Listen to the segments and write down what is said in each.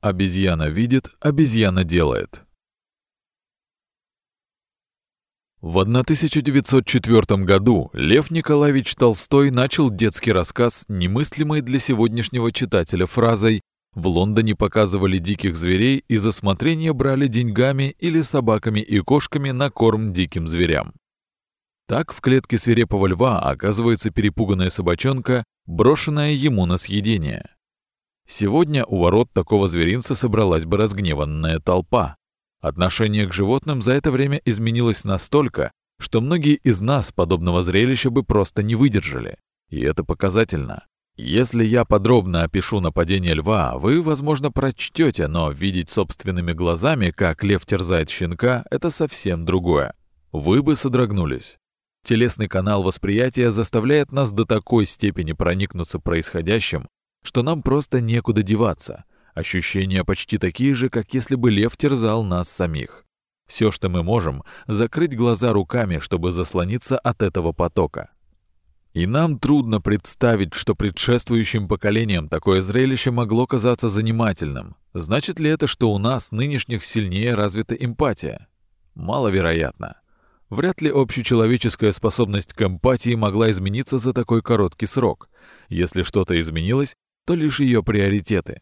Обезьяна видит, обезьяна делает. В 1904 году Лев Николаевич Толстой начал детский рассказ, немыслимый для сегодняшнего читателя фразой «В Лондоне показывали диких зверей и за смотрение брали деньгами или собаками и кошками на корм диким зверям». Так в клетке свирепого льва оказывается перепуганная собачонка, брошенная ему на съедение. Сегодня у ворот такого зверинца собралась бы разгневанная толпа. Отношение к животным за это время изменилось настолько, что многие из нас подобного зрелища бы просто не выдержали. И это показательно. Если я подробно опишу нападение льва, вы, возможно, прочтете, но видеть собственными глазами, как лев терзает щенка, это совсем другое. Вы бы содрогнулись. Телесный канал восприятия заставляет нас до такой степени проникнуться происходящим, что нам просто некуда деваться. Ощущения почти такие же, как если бы лев терзал нас самих. Все, что мы можем, закрыть глаза руками, чтобы заслониться от этого потока. И нам трудно представить, что предшествующим поколениям такое зрелище могло казаться занимательным. Значит ли это, что у нас, нынешних, сильнее развита эмпатия? Маловероятно. Вряд ли общечеловеческая способность к эмпатии могла измениться за такой короткий срок. Если что-то изменилось, то лишь ее приоритеты.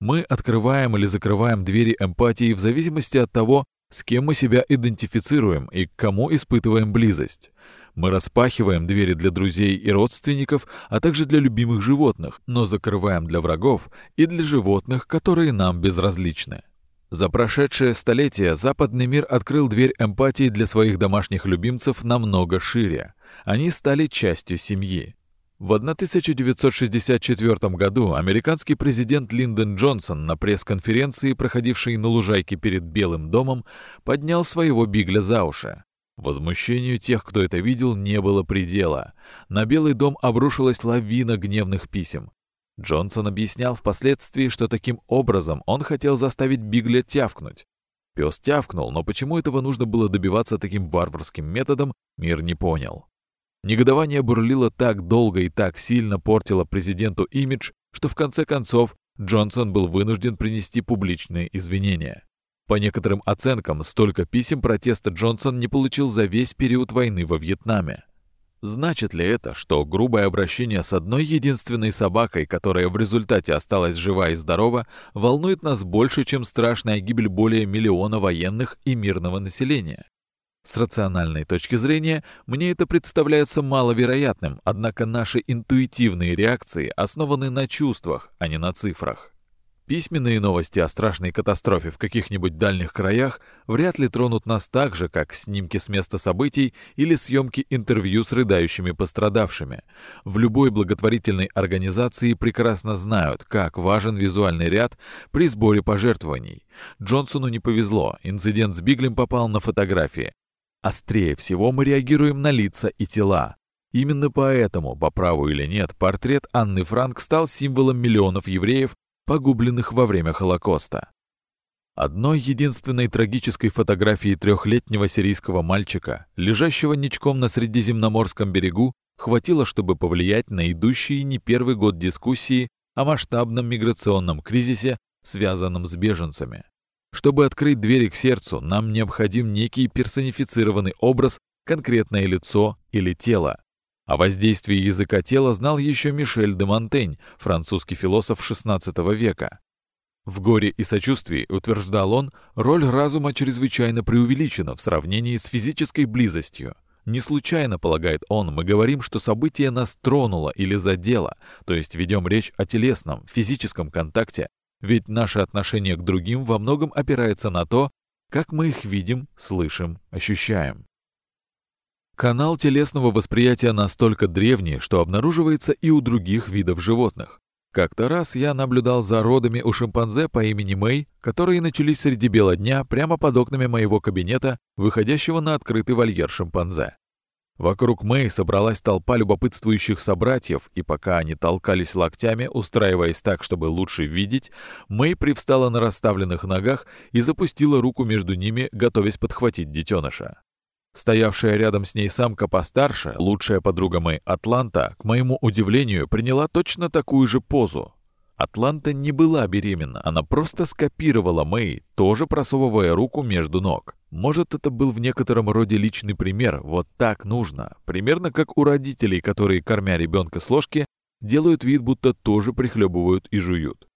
Мы открываем или закрываем двери эмпатии в зависимости от того, с кем мы себя идентифицируем и к кому испытываем близость. Мы распахиваем двери для друзей и родственников, а также для любимых животных, но закрываем для врагов и для животных, которые нам безразличны. За прошедшее столетие западный мир открыл дверь эмпатии для своих домашних любимцев намного шире. Они стали частью семьи. В 1964 году американский президент Линдон Джонсон на пресс-конференции, проходившей на лужайке перед Белым домом, поднял своего бигля за уши. Возмущению тех, кто это видел, не было предела. На Белый дом обрушилась лавина гневных писем. Джонсон объяснял впоследствии, что таким образом он хотел заставить Бигля тявкнуть. Пес тявкнул, но почему этого нужно было добиваться таким варварским методом, мир не понял. Негодование бурлило так долго и так сильно портило президенту имидж, что в конце концов Джонсон был вынужден принести публичные извинения. По некоторым оценкам, столько писем протеста Джонсон не получил за весь период войны во Вьетнаме. Значит ли это, что грубое обращение с одной единственной собакой, которая в результате осталась жива и здорова, волнует нас больше, чем страшная гибель более миллиона военных и мирного населения? С рациональной точки зрения, мне это представляется маловероятным, однако наши интуитивные реакции основаны на чувствах, а не на цифрах. Письменные новости о страшной катастрофе в каких-нибудь дальних краях вряд ли тронут нас так же, как снимки с места событий или съемки интервью с рыдающими пострадавшими. В любой благотворительной организации прекрасно знают, как важен визуальный ряд при сборе пожертвований. Джонсону не повезло, инцидент с Биглем попал на фотографии. Острее всего мы реагируем на лица и тела. Именно поэтому, по праву или нет, портрет Анны Франк стал символом миллионов евреев, погубленных во время Холокоста. Одной единственной трагической фотографии трехлетнего сирийского мальчика, лежащего ничком на Средиземноморском берегу, хватило, чтобы повлиять на идущие не первый год дискуссии о масштабном миграционном кризисе, связанном с беженцами. Чтобы открыть двери к сердцу, нам необходим некий персонифицированный образ, конкретное лицо или тело. О воздействии языка тела знал еще Мишель де Монтень, французский философ XVI века. В «Горе и сочувствии», утверждал он, роль разума чрезвычайно преувеличена в сравнении с физической близостью. Не случайно, полагает он, мы говорим, что событие нас тронуло или задело, то есть ведем речь о телесном, физическом контакте, ведь наше отношение к другим во многом опирается на то, как мы их видим, слышим, ощущаем. Канал телесного восприятия настолько древний, что обнаруживается и у других видов животных. Как-то раз я наблюдал за родами у шимпанзе по имени Мэй, которые начались среди бела дня прямо под окнами моего кабинета, выходящего на открытый вольер шимпанзе. Вокруг Мэй собралась толпа любопытствующих собратьев, и пока они толкались локтями, устраиваясь так, чтобы лучше видеть, Мэй привстала на расставленных ногах и запустила руку между ними, готовясь подхватить детеныша. Стоявшая рядом с ней самка постарше, лучшая подруга Мэй Атланта, к моему удивлению, приняла точно такую же позу. Атланта не была беременна, она просто скопировала Мэй, тоже просовывая руку между ног. Может, это был в некотором роде личный пример, вот так нужно. Примерно как у родителей, которые, кормя ребенка с ложки, делают вид, будто тоже прихлебывают и жуют.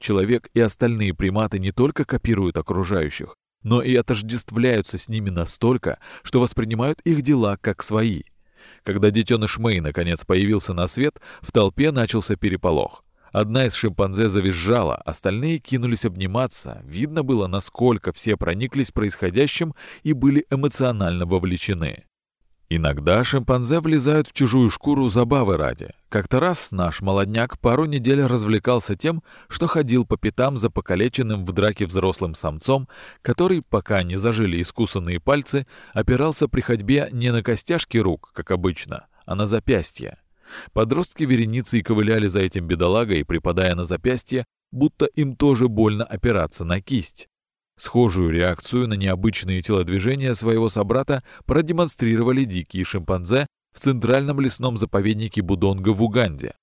Человек и остальные приматы не только копируют окружающих, но и отождествляются с ними настолько, что воспринимают их дела как свои. Когда детеныш Мэй наконец появился на свет, в толпе начался переполох. Одна из шимпанзе завизжала, остальные кинулись обниматься. Видно было, насколько все прониклись происходящим и были эмоционально вовлечены. Иногда шимпанзе влезают в чужую шкуру забавы ради. Как-то раз наш молодняк пару недель развлекался тем, что ходил по пятам за покалеченным в драке взрослым самцом, который, пока не зажили искусанные пальцы, опирался при ходьбе не на костяшки рук, как обычно, а на запястья. Подростки вереницей ковыляли за этим бедолагой, припадая на запястье, будто им тоже больно опираться на кисть. Схожую реакцию на необычные телодвижения своего собрата продемонстрировали дикие шимпанзе в центральном лесном заповеднике Будонга в Уганде.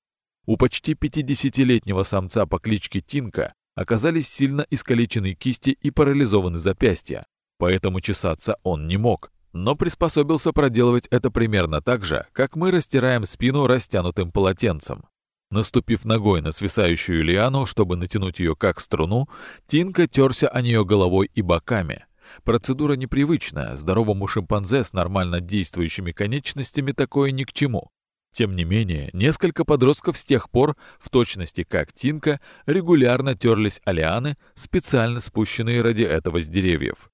У почти 50-летнего самца по кличке Тинка оказались сильно искалечены кисти и парализованы запястья, поэтому чесаться он не мог но приспособился проделывать это примерно так же, как мы растираем спину растянутым полотенцем. Наступив ногой на свисающую лиану, чтобы натянуть ее как струну, Тинка терся о нее головой и боками. Процедура непривычная, здоровому шимпанзе с нормально действующими конечностями такое ни к чему. Тем не менее, несколько подростков с тех пор, в точности как Тинка, регулярно терлись о лианы, специально спущенные ради этого с деревьев.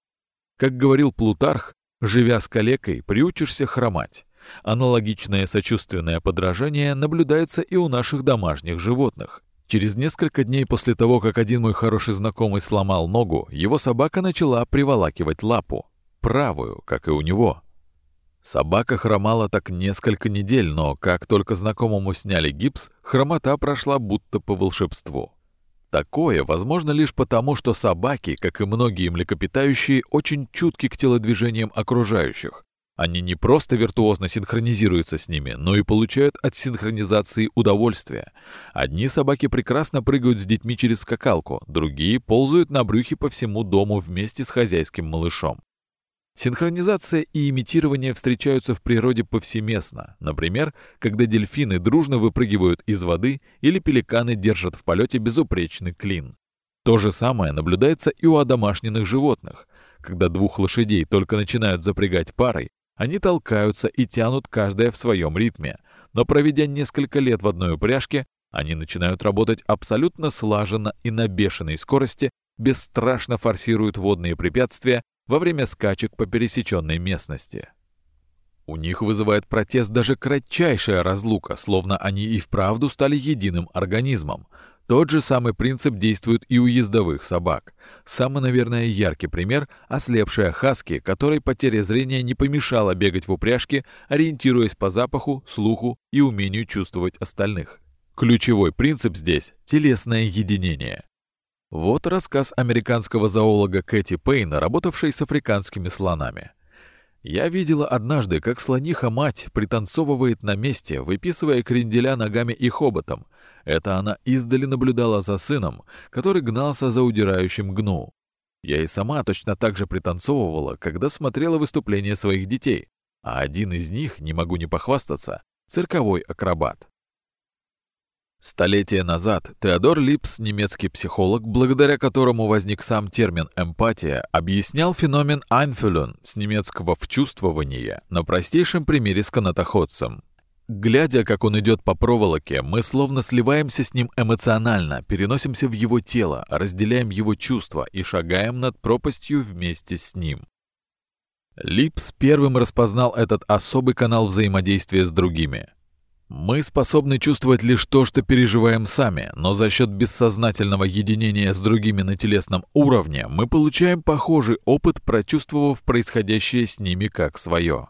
Как говорил Плутарх, Живя с калекой, приучишься хромать. Аналогичное сочувственное подражание наблюдается и у наших домашних животных. Через несколько дней после того, как один мой хороший знакомый сломал ногу, его собака начала приволакивать лапу. Правую, как и у него. Собака хромала так несколько недель, но как только знакомому сняли гипс, хромота прошла будто по волшебству. Такое возможно лишь потому, что собаки, как и многие млекопитающие, очень чутки к телодвижениям окружающих. Они не просто виртуозно синхронизируются с ними, но и получают от синхронизации удовольствие. Одни собаки прекрасно прыгают с детьми через скакалку, другие ползают на брюхе по всему дому вместе с хозяйским малышом. Синхронизация и имитирование встречаются в природе повсеместно. Например, когда дельфины дружно выпрыгивают из воды или пеликаны держат в полете безупречный клин. То же самое наблюдается и у одомашненных животных. Когда двух лошадей только начинают запрягать парой, они толкаются и тянут каждая в своем ритме. Но проведя несколько лет в одной упряжке, они начинают работать абсолютно слаженно и на бешеной скорости, бесстрашно форсируют водные препятствия во время скачек по пересеченной местности. У них вызывает протест даже кратчайшая разлука, словно они и вправду стали единым организмом. Тот же самый принцип действует и у ездовых собак. Самый, наверное, яркий пример – ослепшая хаски, которой потеря зрения не помешала бегать в упряжке, ориентируясь по запаху, слуху и умению чувствовать остальных. Ключевой принцип здесь – телесное единение. Вот рассказ американского зоолога Кэти Пейна, работавшей с африканскими слонами. Я видела однажды, как слониха-мать пританцовывает на месте, выписывая кренделя ногами и хоботом. Это она издали наблюдала за сыном, который гнался за удирающим гну. Я и сама точно так же пританцовывала, когда смотрела выступления своих детей, а один из них, не могу не похвастаться, цирковой акробат. Столетия назад Теодор Липс, немецкий психолог, благодаря которому возник сам термин «эмпатия», объяснял феномен «einfühlen» с немецкого «вчувствование» на простейшем примере с канатоходцем. Глядя, как он идет по проволоке, мы словно сливаемся с ним эмоционально, переносимся в его тело, разделяем его чувства и шагаем над пропастью вместе с ним. Липс первым распознал этот особый канал взаимодействия с другими. Мы способны чувствовать лишь то, что переживаем сами, но за счет бессознательного единения с другими на телесном уровне мы получаем похожий опыт, прочувствовав происходящее с ними как свое.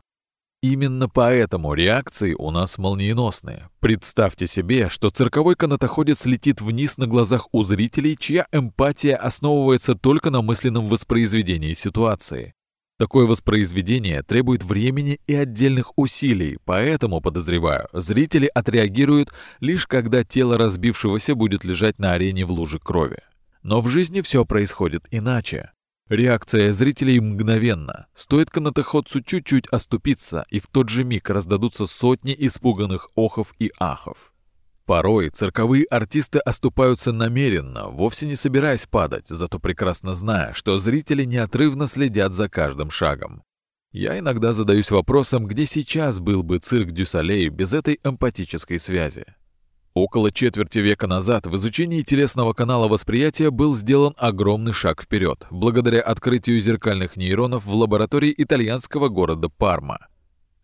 Именно поэтому реакции у нас молниеносные. Представьте себе, что цирковой канатоходец летит вниз на глазах у зрителей, чья эмпатия основывается только на мысленном воспроизведении ситуации. Такое воспроизведение требует времени и отдельных усилий, поэтому, подозреваю, зрители отреагируют лишь когда тело разбившегося будет лежать на арене в луже крови. Но в жизни все происходит иначе. Реакция зрителей мгновенна. Стоит канатоходцу чуть-чуть оступиться, и в тот же миг раздадутся сотни испуганных охов и ахов. Порой цирковые артисты оступаются намеренно, вовсе не собираясь падать, зато прекрасно зная, что зрители неотрывно следят за каждым шагом. Я иногда задаюсь вопросом, где сейчас был бы цирк Дюсалей без этой эмпатической связи. Около четверти века назад в изучении телесного канала восприятия был сделан огромный шаг вперед, благодаря открытию зеркальных нейронов в лаборатории итальянского города Парма.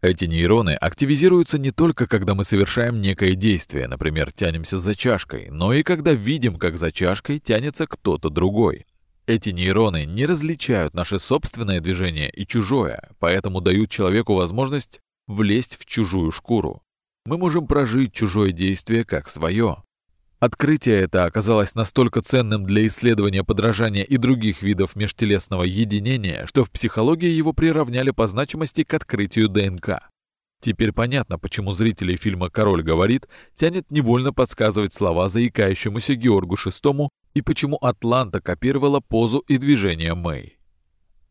Эти нейроны активизируются не только когда мы совершаем некое действие, например, тянемся за чашкой, но и когда видим, как за чашкой тянется кто-то другой. Эти нейроны не различают наше собственное движение и чужое, поэтому дают человеку возможность влезть в чужую шкуру мы можем прожить чужое действие как свое. Открытие это оказалось настолько ценным для исследования подражания и других видов межтелесного единения, что в психологии его приравняли по значимости к открытию ДНК. Теперь понятно, почему зрителей фильма «Король говорит» тянет невольно подсказывать слова заикающемуся Георгу VI и почему Атланта копировала позу и движение Мэй.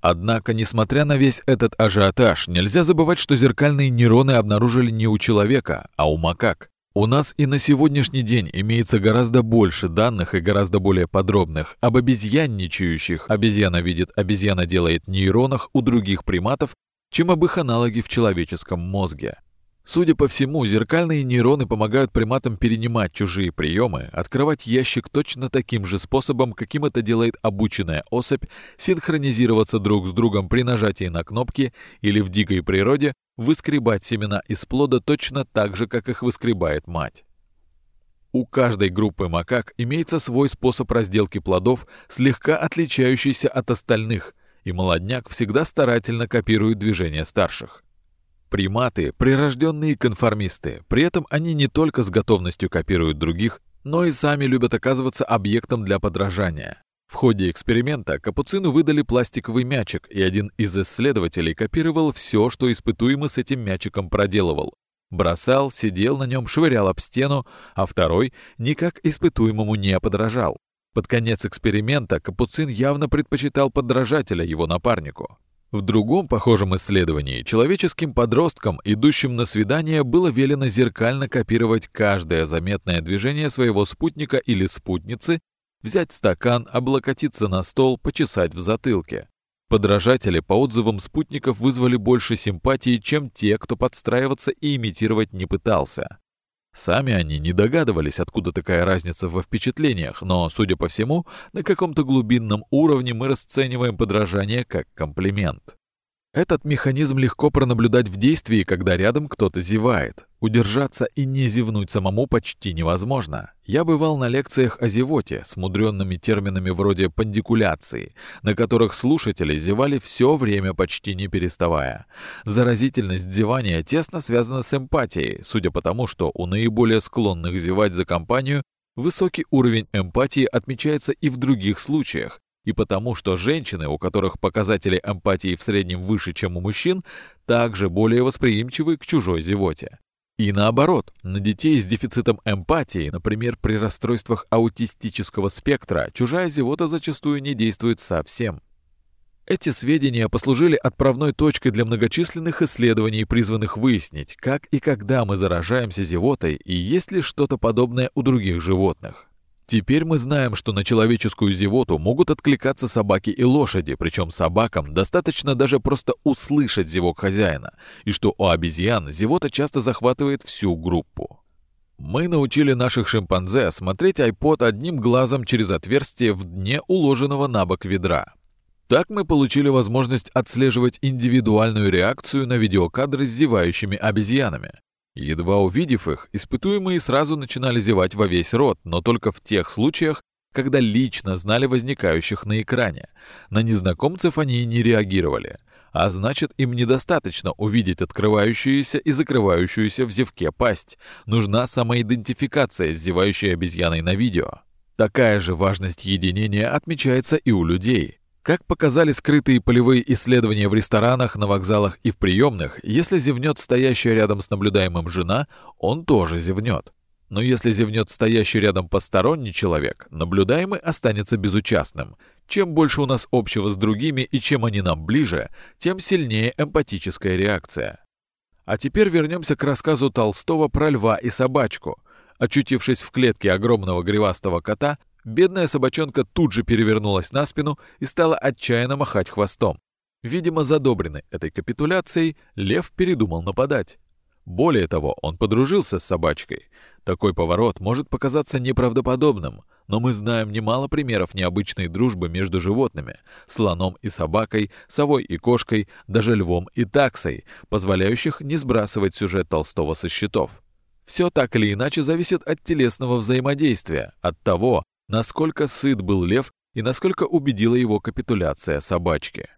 Однако, несмотря на весь этот ажиотаж, нельзя забывать, что зеркальные нейроны обнаружили не у человека, а у макак. У нас и на сегодняшний день имеется гораздо больше данных и гораздо более подробных об обезьянничающих, обезьяна видит, обезьяна делает нейронах у других приматов, чем об их аналоге в человеческом мозге. Судя по всему, зеркальные нейроны помогают приматам перенимать чужие приемы, открывать ящик точно таким же способом, каким это делает обученная особь, синхронизироваться друг с другом при нажатии на кнопки или в дикой природе выскребать семена из плода точно так же, как их выскребает мать. У каждой группы макак имеется свой способ разделки плодов, слегка отличающийся от остальных, и молодняк всегда старательно копирует движения старших. Приматы – прирожденные конформисты, при этом они не только с готовностью копируют других, но и сами любят оказываться объектом для подражания. В ходе эксперимента капуцину выдали пластиковый мячик, и один из исследователей копировал все, что испытуемый с этим мячиком проделывал. Бросал, сидел на нем, швырял об стену, а второй никак испытуемому не подражал. Под конец эксперимента капуцин явно предпочитал подражателя его напарнику. В другом похожем исследовании человеческим подросткам, идущим на свидание, было велено зеркально копировать каждое заметное движение своего спутника или спутницы, взять стакан, облокотиться на стол, почесать в затылке. Подражатели по отзывам спутников вызвали больше симпатии, чем те, кто подстраиваться и имитировать не пытался. Сами они не догадывались, откуда такая разница во впечатлениях, но, судя по всему, на каком-то глубинном уровне мы расцениваем подражание как комплимент. Этот механизм легко пронаблюдать в действии, когда рядом кто-то зевает. Удержаться и не зевнуть самому почти невозможно. Я бывал на лекциях о зевоте с мудренными терминами вроде пандикуляции, на которых слушатели зевали все время почти не переставая. Заразительность зевания тесно связана с эмпатией, судя по тому, что у наиболее склонных зевать за компанию высокий уровень эмпатии отмечается и в других случаях, и потому, что женщины, у которых показатели эмпатии в среднем выше, чем у мужчин, также более восприимчивы к чужой зевоте. И наоборот, на детей с дефицитом эмпатии, например, при расстройствах аутистического спектра, чужая зевота зачастую не действует совсем. Эти сведения послужили отправной точкой для многочисленных исследований, призванных выяснить, как и когда мы заражаемся зевотой и есть ли что-то подобное у других животных. Теперь мы знаем, что на человеческую зевоту могут откликаться собаки и лошади, причем собакам достаточно даже просто услышать зевок хозяина, и что у обезьян зевота часто захватывает всю группу. Мы научили наших шимпанзе смотреть iPod одним глазом через отверстие в дне уложенного на бок ведра. Так мы получили возможность отслеживать индивидуальную реакцию на видеокадры с зевающими обезьянами. Едва увидев их, испытуемые сразу начинали зевать во весь рот, но только в тех случаях, когда лично знали возникающих на экране. На незнакомцев они не реагировали. А значит, им недостаточно увидеть открывающуюся и закрывающуюся в зевке пасть. Нужна самоидентификация с зевающей обезьяной на видео. Такая же важность единения отмечается и у людей. Как показали скрытые полевые исследования в ресторанах, на вокзалах и в приемных, если зевнет стоящая рядом с наблюдаемым жена, он тоже зевнет. Но если зевнет стоящий рядом посторонний человек, наблюдаемый останется безучастным. Чем больше у нас общего с другими и чем они нам ближе, тем сильнее эмпатическая реакция. А теперь вернемся к рассказу Толстого про льва и собачку. Очутившись в клетке огромного гривастого кота, Бедная собачонка тут же перевернулась на спину и стала отчаянно махать хвостом. Видимо, задобренный этой капитуляцией, лев передумал нападать. Более того, он подружился с собачкой. Такой поворот может показаться неправдоподобным, но мы знаем немало примеров необычной дружбы между животными – слоном и собакой, совой и кошкой, даже львом и таксой, позволяющих не сбрасывать сюжет Толстого со счетов. Все так или иначе зависит от телесного взаимодействия, от того, насколько сыт был лев и насколько убедила его капитуляция собачки.